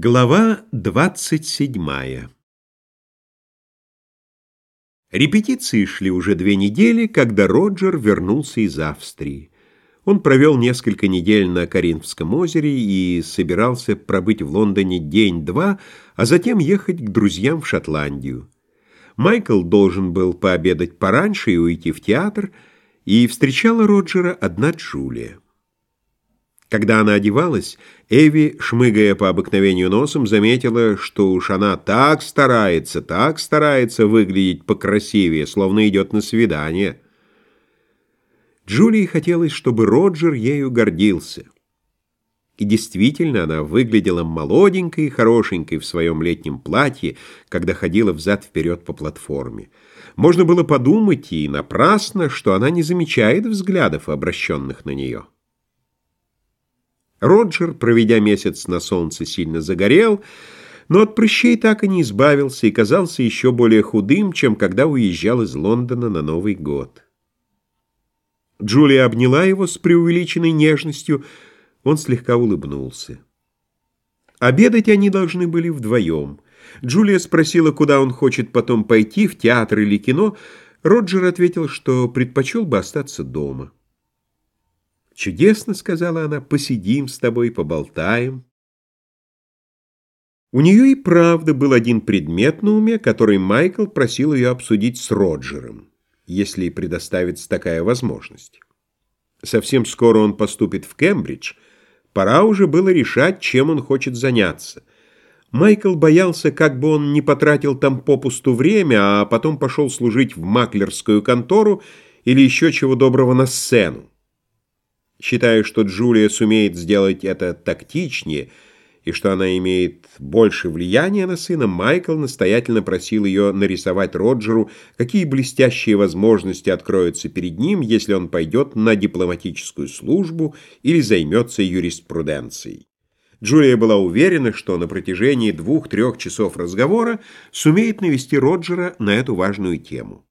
Глава двадцать седьмая Репетиции шли уже две недели, когда Роджер вернулся из Австрии. Он провел несколько недель на Каринфском озере и собирался пробыть в Лондоне день-два, а затем ехать к друзьям в Шотландию. Майкл должен был пообедать пораньше и уйти в театр, и встречала Роджера одна Джулия. Когда она одевалась, Эви, шмыгая по обыкновению носом, заметила, что уж она так старается, так старается выглядеть покрасивее, словно идет на свидание. Джулии хотелось, чтобы Роджер ею гордился. И действительно, она выглядела молоденькой и хорошенькой в своем летнем платье, когда ходила взад-вперед по платформе. Можно было подумать, и напрасно, что она не замечает взглядов, обращенных на нее. Роджер, проведя месяц на солнце, сильно загорел, но от прыщей так и не избавился и казался еще более худым, чем когда уезжал из Лондона на Новый год. Джулия обняла его с преувеличенной нежностью, он слегка улыбнулся. Обедать они должны были вдвоем. Джулия спросила, куда он хочет потом пойти, в театр или кино. Роджер ответил, что предпочел бы остаться дома. «Чудесно», — сказала она, — «посидим с тобой, поболтаем». У нее и правда был один предмет на уме, который Майкл просил ее обсудить с Роджером, если предоставится такая возможность. Совсем скоро он поступит в Кембридж, пора уже было решать, чем он хочет заняться. Майкл боялся, как бы он не потратил там попусту время, а потом пошел служить в маклерскую контору или еще чего доброго на сцену. Считая, что Джулия сумеет сделать это тактичнее и что она имеет больше влияния на сына, Майкл настоятельно просил ее нарисовать Роджеру, какие блестящие возможности откроются перед ним, если он пойдет на дипломатическую службу или займется юриспруденцией. Джулия была уверена, что на протяжении двух-трех часов разговора сумеет навести Роджера на эту важную тему.